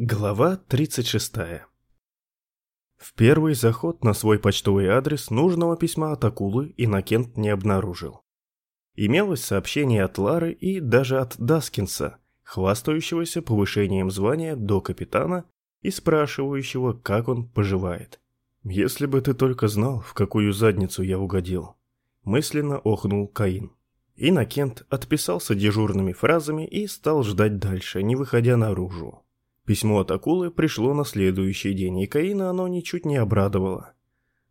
Глава 36. В первый заход на свой почтовый адрес нужного письма от Акулы Иннокент не обнаружил. Имелось сообщение от Лары и даже от Даскинса, хвастающегося повышением звания до капитана и спрашивающего, как он поживает. «Если бы ты только знал, в какую задницу я угодил», – мысленно охнул Каин. Иннокент отписался дежурными фразами и стал ждать дальше, не выходя наружу. Письмо от акулы пришло на следующий день, и Каина оно ничуть не обрадовало.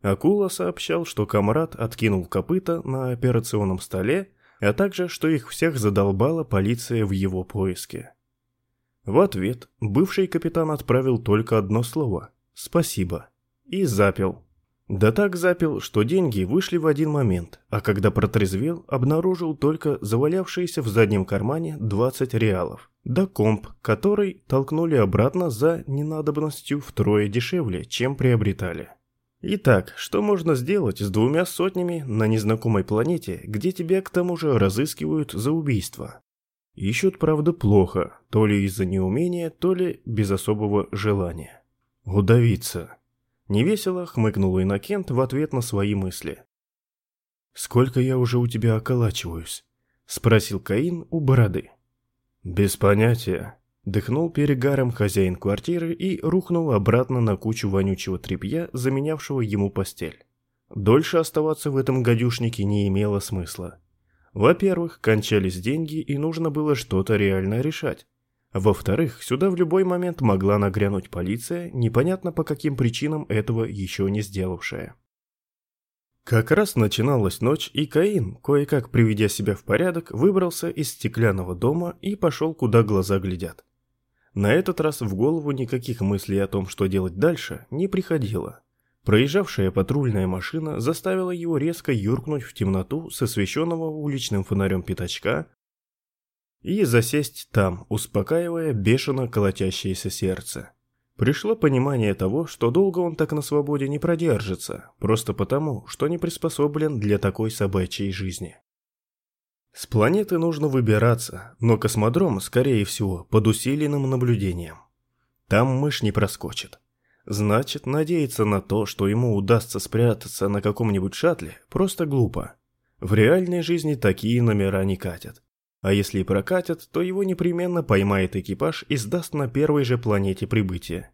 Акула сообщал, что комрад откинул копыта на операционном столе, а также, что их всех задолбала полиция в его поиске. В ответ бывший капитан отправил только одно слово «спасибо» и запил. Да так запил, что деньги вышли в один момент, а когда протрезвел, обнаружил только завалявшиеся в заднем кармане 20 реалов. Да комп, который толкнули обратно за ненадобностью втрое дешевле, чем приобретали. Итак, что можно сделать с двумя сотнями на незнакомой планете, где тебя к тому же разыскивают за убийство? Ищут, правда, плохо, то ли из-за неумения, то ли без особого желания. Удавиться. Невесело хмыкнул Иннокент в ответ на свои мысли. «Сколько я уже у тебя околачиваюсь?» — спросил Каин у бороды. «Без понятия», — дыхнул перегаром хозяин квартиры и рухнул обратно на кучу вонючего тряпья, заменявшего ему постель. Дольше оставаться в этом гадюшнике не имело смысла. Во-первых, кончались деньги и нужно было что-то реально решать. Во-вторых, сюда в любой момент могла нагрянуть полиция, непонятно по каким причинам этого еще не сделавшая. Как раз начиналась ночь, и Каин, кое-как приведя себя в порядок, выбрался из стеклянного дома и пошел, куда глаза глядят. На этот раз в голову никаких мыслей о том, что делать дальше, не приходило. Проезжавшая патрульная машина заставила его резко юркнуть в темноту с освещенного уличным фонарем пятачка, и засесть там, успокаивая бешено колотящееся сердце. Пришло понимание того, что долго он так на свободе не продержится, просто потому, что не приспособлен для такой собачьей жизни. С планеты нужно выбираться, но космодром, скорее всего, под усиленным наблюдением. Там мышь не проскочит. Значит, надеяться на то, что ему удастся спрятаться на каком-нибудь шаттле, просто глупо. В реальной жизни такие номера не катят. А если и прокатят, то его непременно поймает экипаж и сдаст на первой же планете прибытия.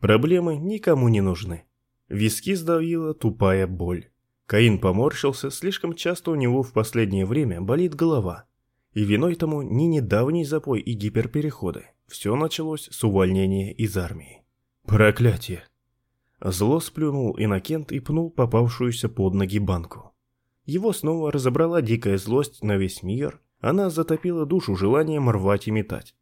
Проблемы никому не нужны. Виски сдавила тупая боль. Каин поморщился, слишком часто у него в последнее время болит голова. И виной тому не недавний запой и гиперпереходы. Все началось с увольнения из армии. Проклятие! Зло сплюнул Иннокент и пнул попавшуюся под ноги банку. Его снова разобрала дикая злость на весь мир – она затопила душу желанием рвать и метать.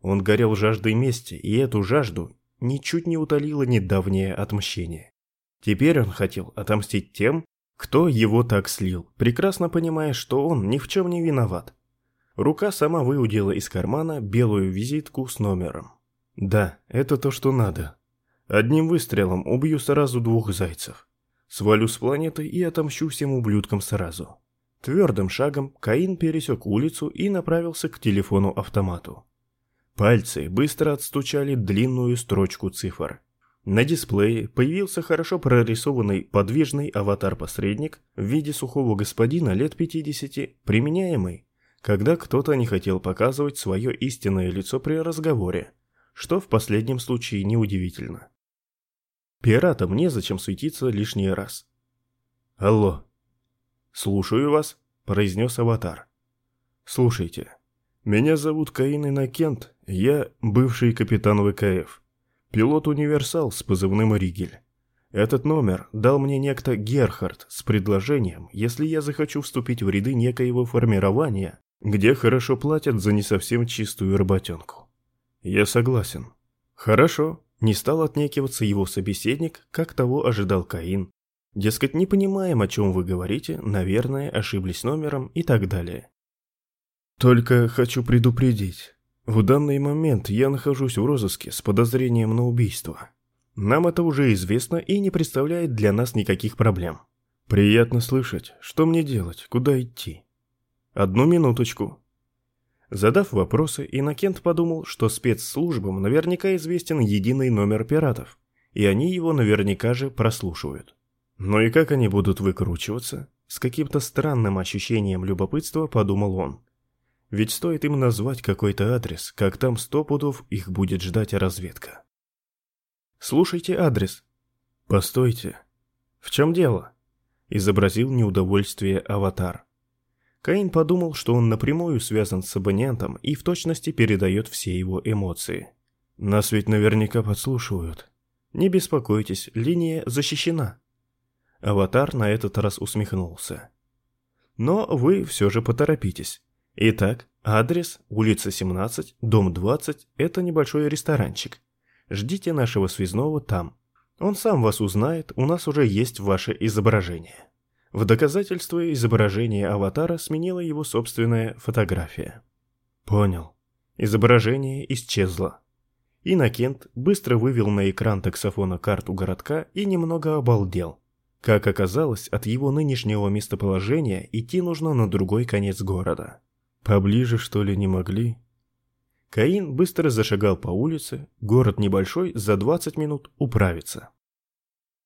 Он горел жаждой мести, и эту жажду ничуть не утолило недавнее отмщение. Теперь он хотел отомстить тем, кто его так слил, прекрасно понимая, что он ни в чем не виноват. Рука сама выудила из кармана белую визитку с номером. Да, это то, что надо. Одним выстрелом убью сразу двух зайцев. Свалю с планеты и отомщу всем ублюдкам сразу. Твердым шагом Каин пересек улицу и направился к телефону-автомату. Пальцы быстро отстучали длинную строчку цифр. На дисплее появился хорошо прорисованный подвижный аватар-посредник в виде сухого господина лет 50, применяемый, когда кто-то не хотел показывать свое истинное лицо при разговоре, что в последнем случае неудивительно. Пиратам незачем светиться лишний раз. «Алло», «Слушаю вас», — произнес аватар. «Слушайте, меня зовут Каин Иннокент, я бывший капитан ВКФ, пилот-универсал с позывным Ригель. Этот номер дал мне некто Герхард с предложением, если я захочу вступить в ряды некоего формирования, где хорошо платят за не совсем чистую работенку. Я согласен. Хорошо, не стал отнекиваться его собеседник, как того ожидал Каин, Дескать, не понимаем, о чем вы говорите, наверное, ошиблись номером и так далее. Только хочу предупредить. В данный момент я нахожусь в розыске с подозрением на убийство. Нам это уже известно и не представляет для нас никаких проблем. Приятно слышать. Что мне делать? Куда идти? Одну минуточку. Задав вопросы, Иннокент подумал, что спецслужбам наверняка известен единый номер пиратов, и они его наверняка же прослушивают. Но и как они будут выкручиваться? С каким-то странным ощущением любопытства подумал он. Ведь стоит им назвать какой-то адрес, как там сто пудов их будет ждать разведка. «Слушайте адрес». «Постойте. В чем дело?» Изобразил неудовольствие аватар. Каин подумал, что он напрямую связан с абонентом и в точности передает все его эмоции. «Нас ведь наверняка подслушивают. Не беспокойтесь, линия защищена». Аватар на этот раз усмехнулся. «Но вы все же поторопитесь. Итак, адрес, улица 17, дом 20 – это небольшой ресторанчик. Ждите нашего связного там. Он сам вас узнает, у нас уже есть ваше изображение». В доказательство изображение аватара сменила его собственная фотография. Понял. Изображение исчезло. Иннокент быстро вывел на экран таксофона карту городка и немного обалдел. Как оказалось, от его нынешнего местоположения идти нужно на другой конец города. Поближе, что ли, не могли? Каин быстро зашагал по улице, город небольшой, за 20 минут управится.